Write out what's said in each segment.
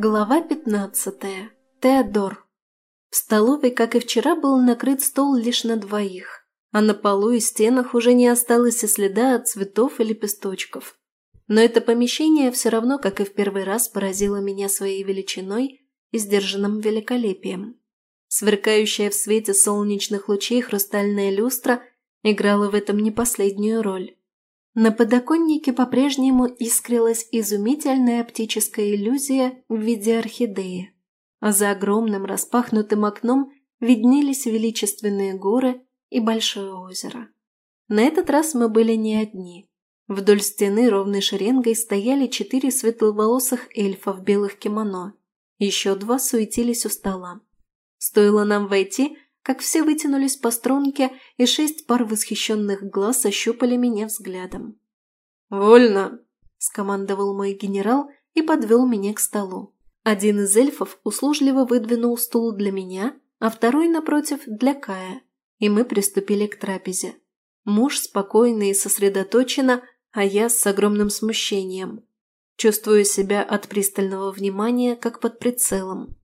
Глава 15. Теодор. В столовой, как и вчера, был накрыт стол лишь на двоих, а на полу и стенах уже не осталось и следа от цветов и лепесточков. Но это помещение все равно, как и в первый раз, поразило меня своей величиной и сдержанным великолепием. Сверкающая в свете солнечных лучей хрустальная люстра играла в этом не последнюю роль. На подоконнике по-прежнему искрилась изумительная оптическая иллюзия в виде орхидеи, а за огромным распахнутым окном виднелись величественные горы и большое озеро. На этот раз мы были не одни. Вдоль стены ровной шеренгой стояли четыре светловолосых эльфа в белых кимоно. Еще два суетились у стола. Стоило нам войти, как все вытянулись по струнке, и шесть пар восхищенных глаз ощупали меня взглядом. «Вольно!» – скомандовал мой генерал и подвел меня к столу. Один из эльфов услужливо выдвинул стул для меня, а второй, напротив, для Кая, и мы приступили к трапезе. Муж спокойно и сосредоточенно, а я с огромным смущением. Чувствую себя от пристального внимания, как под прицелом.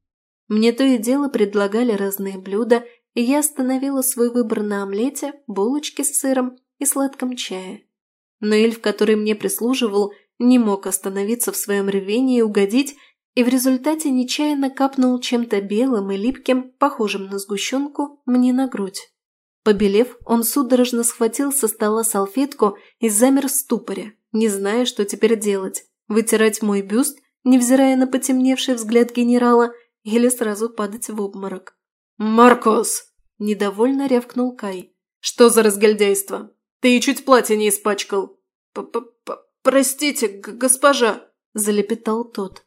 Мне то и дело предлагали разные блюда и я остановила свой выбор на омлете, булочке с сыром и сладком чае. Но эльф, который мне прислуживал, не мог остановиться в своем ревении и угодить, и в результате нечаянно капнул чем-то белым и липким, похожим на сгущенку, мне на грудь. Побелев, он судорожно схватил со стола салфетку и замер в ступоре, не зная, что теперь делать – вытирать мой бюст, невзирая на потемневший взгляд генерала, или сразу падать в обморок. «Маркос!» – недовольно рявкнул Кай. «Что за разгильдяйство? Ты и чуть платье не испачкал!» П -п -п «Простите, госпожа!» – залепетал тот.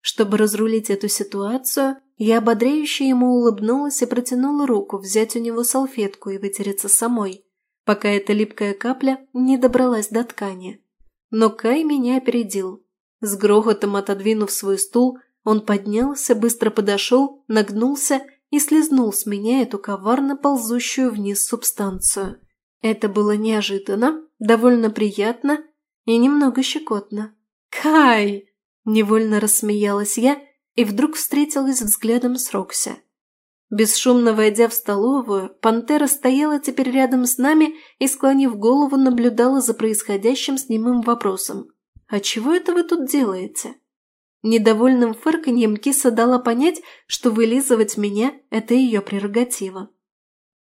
Чтобы разрулить эту ситуацию, я ободряюще ему улыбнулась и протянула руку взять у него салфетку и вытереться самой, пока эта липкая капля не добралась до ткани. Но Кай меня опередил. С грохотом отодвинув свой стул, он поднялся, быстро подошел, нагнулся и слезнул с меня эту коварно ползущую вниз субстанцию. Это было неожиданно, довольно приятно и немного щекотно. «Кай!» – невольно рассмеялась я и вдруг встретилась взглядом с Рокси. Бесшумно войдя в столовую, пантера стояла теперь рядом с нами и, склонив голову, наблюдала за происходящим с немым вопросом. «А чего это вы тут делаете?» Недовольным фырканьем киса дала понять, что вылизывать меня – это ее прерогатива.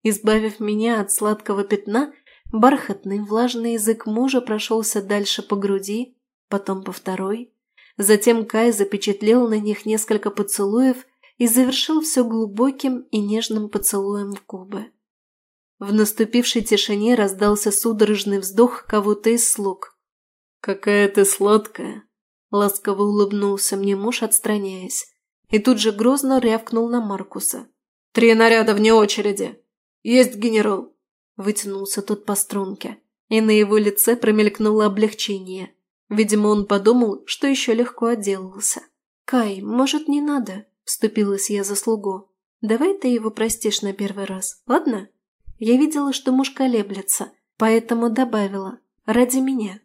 Избавив меня от сладкого пятна, бархатный влажный язык мужа прошелся дальше по груди, потом по второй. Затем Кай запечатлел на них несколько поцелуев и завершил все глубоким и нежным поцелуем в губы. В наступившей тишине раздался судорожный вздох кого-то из слуг. «Какая ты сладкая!» Ласково улыбнулся мне муж, отстраняясь. И тут же грозно рявкнул на Маркуса. «Три наряда вне очереди! Есть генерал!» Вытянулся тот по струнке, и на его лице промелькнуло облегчение. Видимо, он подумал, что еще легко отделался. «Кай, может, не надо?» – вступилась я за слугу. «Давай ты его простишь на первый раз, ладно?» Я видела, что муж колеблется, поэтому добавила «ради меня».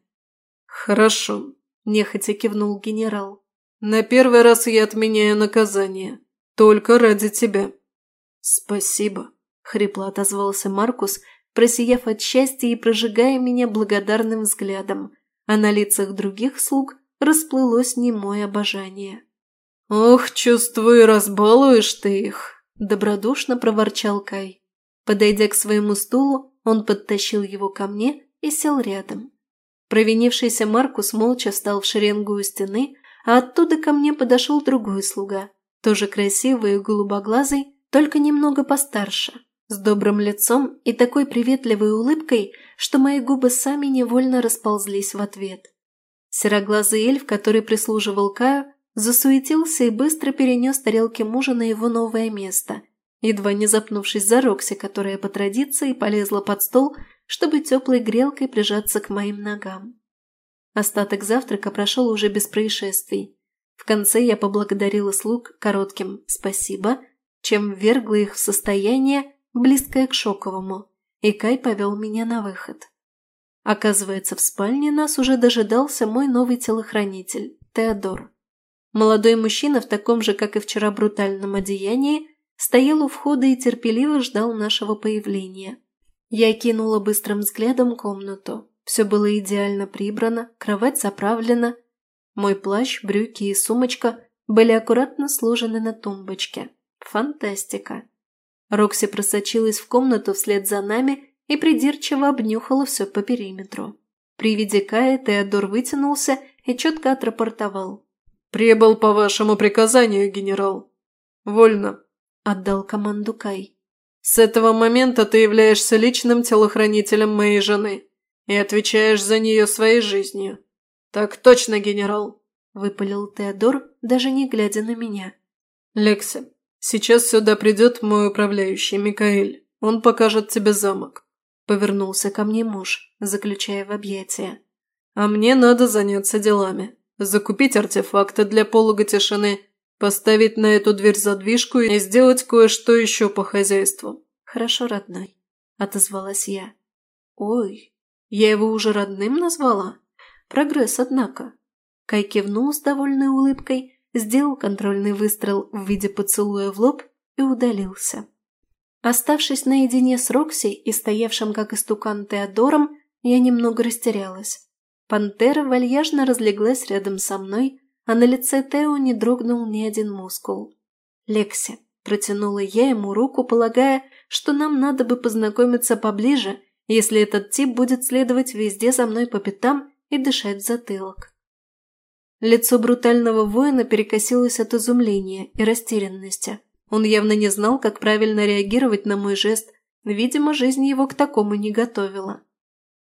«Хорошо», – нехотя кивнул генерал. «На первый раз я отменяю наказание. Только ради тебя». «Спасибо», – хрипло отозвался Маркус, просияв от счастья и прожигая меня благодарным взглядом, а на лицах других слуг расплылось немое обожание. «Ох, чувствую, разбалуешь ты их!» – добродушно проворчал Кай. Подойдя к своему стулу, он подтащил его ко мне и сел рядом. Провинившийся Маркус молча встал в шеренгу у стены, а оттуда ко мне подошел другой слуга, тоже красивый и голубоглазый, только немного постарше, с добрым лицом и такой приветливой улыбкой, что мои губы сами невольно расползлись в ответ. Сероглазый эльф, который прислуживал Каю, засуетился и быстро перенес тарелки мужа на его новое место, едва не запнувшись за Рокси, которая по традиции полезла под стол, чтобы теплой грелкой прижаться к моим ногам. Остаток завтрака прошел уже без происшествий. В конце я поблагодарила слуг коротким «спасибо», чем ввергла их в состояние, близкое к шоковому, и Кай повел меня на выход. Оказывается, в спальне нас уже дожидался мой новый телохранитель, Теодор. Молодой мужчина в таком же, как и вчера, брутальном одеянии стоял у входа и терпеливо ждал нашего появления. Я кинула быстрым взглядом комнату. Все было идеально прибрано, кровать заправлена. Мой плащ, брюки и сумочка были аккуратно сложены на тумбочке. Фантастика. Рокси просочилась в комнату вслед за нами и придирчиво обнюхала все по периметру. При виде Кая Теодор вытянулся и четко отрапортовал. «Прибыл по вашему приказанию, генерал». «Вольно», – отдал команду Кай. «С этого момента ты являешься личным телохранителем моей жены и отвечаешь за нее своей жизнью». «Так точно, генерал», – выпалил Теодор, даже не глядя на меня. «Лекси, сейчас сюда придет мой управляющий, Микаэль. Он покажет тебе замок. Повернулся ко мне муж, заключая в объятия. «А мне надо заняться делами. Закупить артефакты для полога тишины, поставить на эту дверь задвижку и сделать кое-что еще по хозяйству». «Хорошо, родной», – отозвалась я. «Ой, я его уже родным назвала? Прогресс, однако». Кай кивнул с довольной улыбкой, сделал контрольный выстрел в виде поцелуя в лоб и удалился. Оставшись наедине с Рокси и стоявшим как истукан Теодором, я немного растерялась. Пантера вальяжно разлеглась рядом со мной, а на лице Тео не дрогнул ни один мускул. «Лекси», – протянула я ему руку, полагая, что нам надо бы познакомиться поближе, если этот тип будет следовать везде за мной по пятам и дышать в затылок. Лицо брутального воина перекосилось от изумления и растерянности. Он явно не знал, как правильно реагировать на мой жест, видимо, жизнь его к такому не готовила.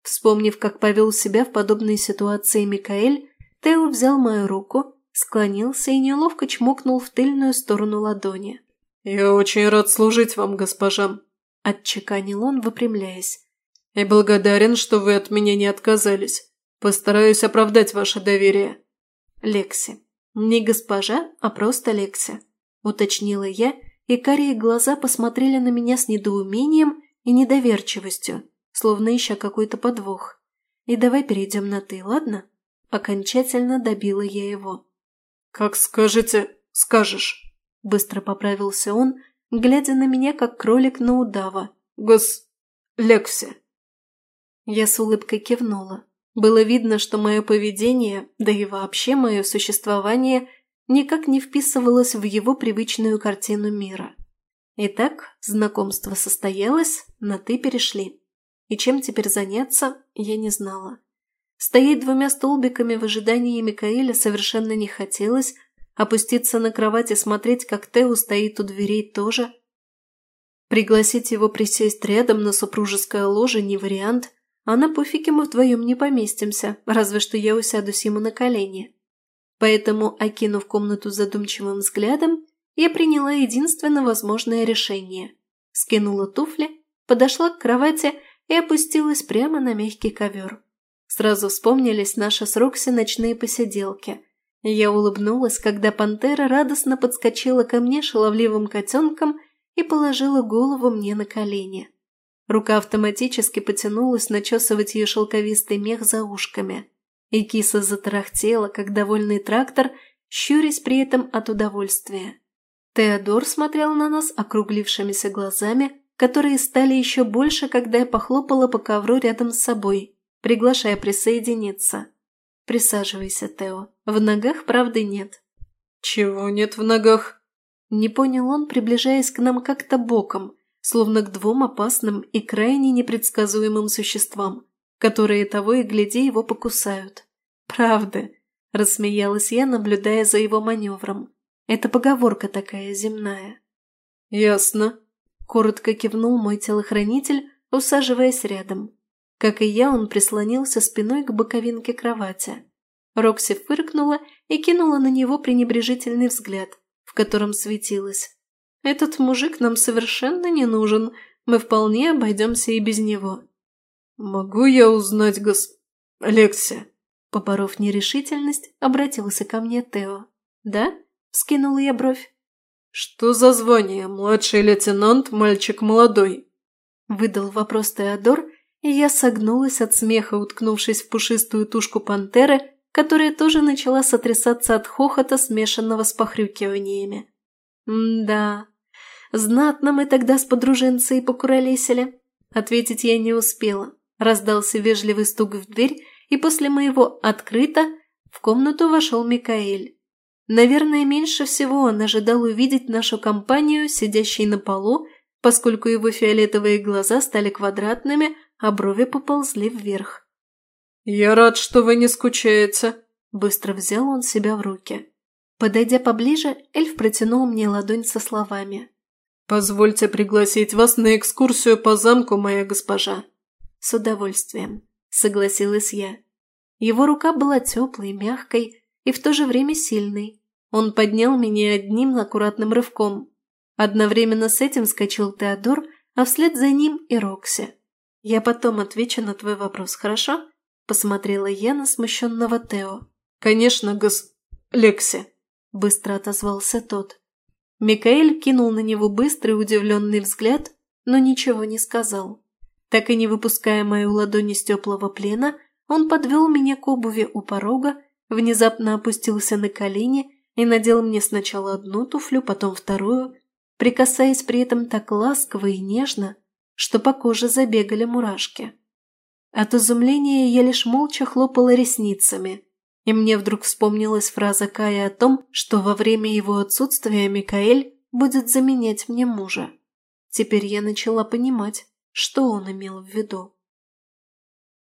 Вспомнив, как повел себя в подобной ситуации Микаэль, Тео взял мою руку, склонился и неловко чмокнул в тыльную сторону ладони. «Я очень рад служить вам, госпожа», – отчеканил он, выпрямляясь. «И благодарен, что вы от меня не отказались. Постараюсь оправдать ваше доверие». «Лекси. Не госпожа, а просто Лекси», – уточнила я, и карие глаза посмотрели на меня с недоумением и недоверчивостью, словно ища какой-то подвох. «И давай перейдем на «ты», ладно?» Окончательно добила я его. «Как скажете, скажешь», – быстро поправился он, глядя на меня, как кролик на удава. «Гос... Лекси». Я с улыбкой кивнула. Было видно, что мое поведение, да и вообще мое существование – никак не вписывалось в его привычную картину мира. Итак, знакомство состоялось, на «ты» перешли. И чем теперь заняться, я не знала. Стоять двумя столбиками в ожидании Микаэля совершенно не хотелось, опуститься на кровать и смотреть, как Тео стоит у дверей тоже. Пригласить его присесть рядом на супружеское ложе не вариант, а на пуфике мы вдвоем не поместимся, разве что я усядусь ему на колени. Поэтому, окинув комнату задумчивым взглядом, я приняла единственно возможное решение. Скинула туфли, подошла к кровати и опустилась прямо на мягкий ковер. Сразу вспомнились наши с Рокси ночные посиделки. Я улыбнулась, когда пантера радостно подскочила ко мне шаловливым котенком и положила голову мне на колени. Рука автоматически потянулась начесывать ее шелковистый мех за ушками и киса затарахтела, как довольный трактор, щурясь при этом от удовольствия. Теодор смотрел на нас округлившимися глазами, которые стали еще больше, когда я похлопала по ковру рядом с собой, приглашая присоединиться. «Присаживайся, Тео. В ногах правды нет». «Чего нет в ногах?» Не понял он, приближаясь к нам как-то боком, словно к двум опасным и крайне непредсказуемым существам, которые того и гляди его покусают. «Правда», – рассмеялась я, наблюдая за его маневром. «Это поговорка такая земная». «Ясно», – коротко кивнул мой телохранитель, усаживаясь рядом. Как и я, он прислонился спиной к боковинке кровати. Рокси фыркнула и кинула на него пренебрежительный взгляд, в котором светилось. «Этот мужик нам совершенно не нужен, мы вполне обойдемся и без него». «Могу я узнать, гос... Лекси?» Поборов нерешительность, обратился ко мне Тео. «Да?» – скинула я бровь. «Что за звание? Младший лейтенант, мальчик молодой?» Выдал вопрос Теодор, и я согнулась от смеха, уткнувшись в пушистую тушку пантеры, которая тоже начала сотрясаться от хохота, смешанного с похрюкиваниями. «М-да, знатно мы тогда с подруженцей покуролесили». Ответить я не успела. Раздался вежливый стук в дверь, и после моего «открыто» в комнату вошел Микаэль. Наверное, меньше всего он ожидал увидеть нашу компанию, сидящей на полу, поскольку его фиолетовые глаза стали квадратными, а брови поползли вверх. «Я рад, что вы не скучаете», – быстро взял он себя в руки. Подойдя поближе, эльф протянул мне ладонь со словами. «Позвольте пригласить вас на экскурсию по замку, моя госпожа». «С удовольствием», – согласилась я. Его рука была теплой, мягкой и в то же время сильной. Он поднял меня одним аккуратным рывком. Одновременно с этим скачал Теодор, а вслед за ним и Рокси. «Я потом отвечу на твой вопрос, хорошо?» – посмотрела я на смущенного Тео. «Конечно, гос... Лекси», – быстро отозвался тот. Микаэль кинул на него быстрый удивленный взгляд, но ничего не сказал. Так и не выпуская мою ладонь из теплого плена, он подвел меня к обуви у порога, внезапно опустился на колени и надел мне сначала одну туфлю, потом вторую, прикасаясь при этом так ласково и нежно, что по коже забегали мурашки. От изумления я лишь молча хлопала ресницами, и мне вдруг вспомнилась фраза Кая о том, что во время его отсутствия Микаэль будет заменять мне мужа. Теперь я начала понимать, что он имел в виду.